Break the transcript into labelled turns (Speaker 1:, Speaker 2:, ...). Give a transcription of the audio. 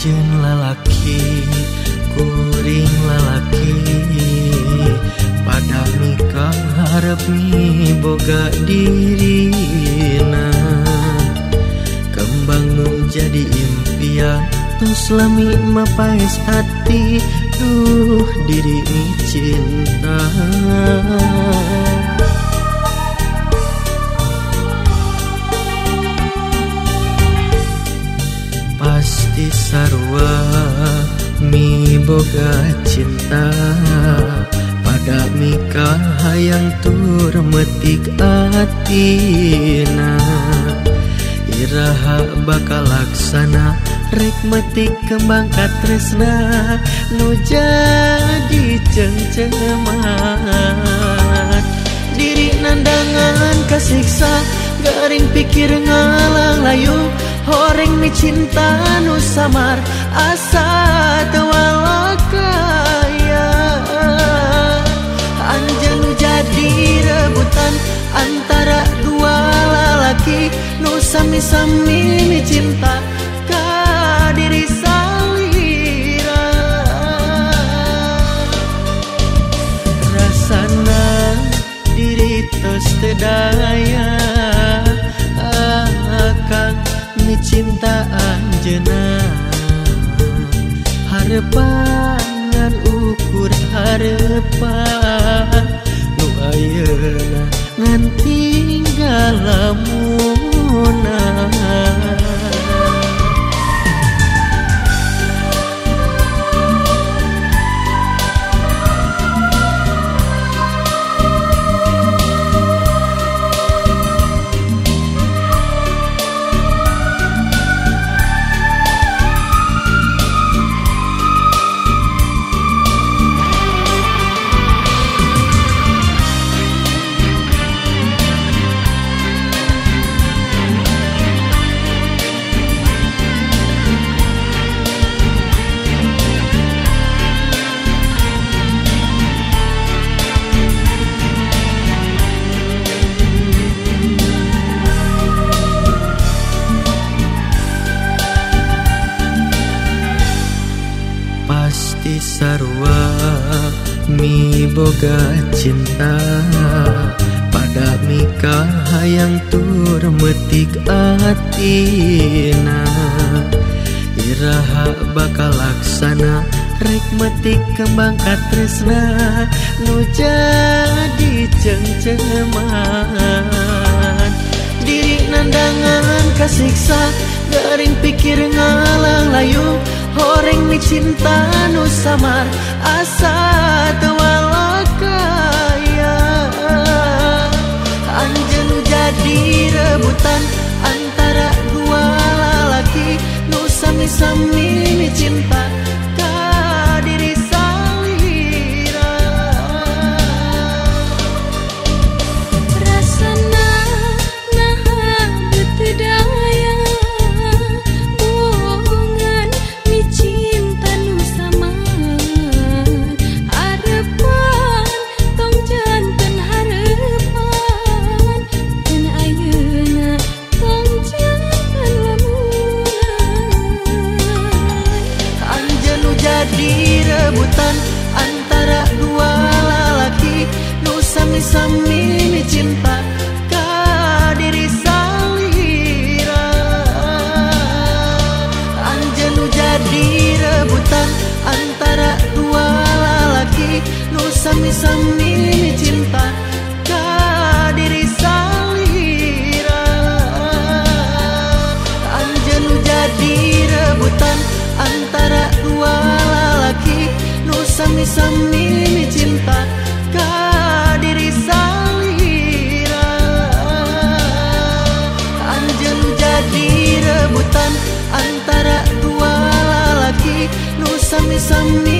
Speaker 1: Anjen lalaki kuring lalaki pada nikah harap mi boga dirina. Kembang nu jadi impian tos lami mapaes hati duh diri cinta. Pasti sarwa mi boga cinta. Pada mika hayang tur metik atina. Iraha bakal laksana rek metik kembang katresna. Nu jadi diri nandangan kasiksa garing pikir ngalang layu horeng mi cinta nu samar asa kaya anjanu jadi rebutan antara dua lalaki nu sami-sami mi cinta ka diri salira. Diri tos Sami cinta Anjena Harepangan ukur harepan. Nu ayeuna ngan tinggal lamunan mi boga cinta pada mika hayang tur metik atina. Iraha bakal laksana rek metik kembang katresna nu jadi cengceman diri nandangan kasiksa garing pikir ngalang layu horeng mi cinta nu samar asa sami-sami mi
Speaker 2: nu
Speaker 1: sami-sami mi cinta ka diri salira? Anjenu jadi rebutan antara dua lalaki nu sami-sami mi cinta ka diri salira? Anjenu jadi rebutan antara dua lalaki nu sami-sami sami-sami mi cinta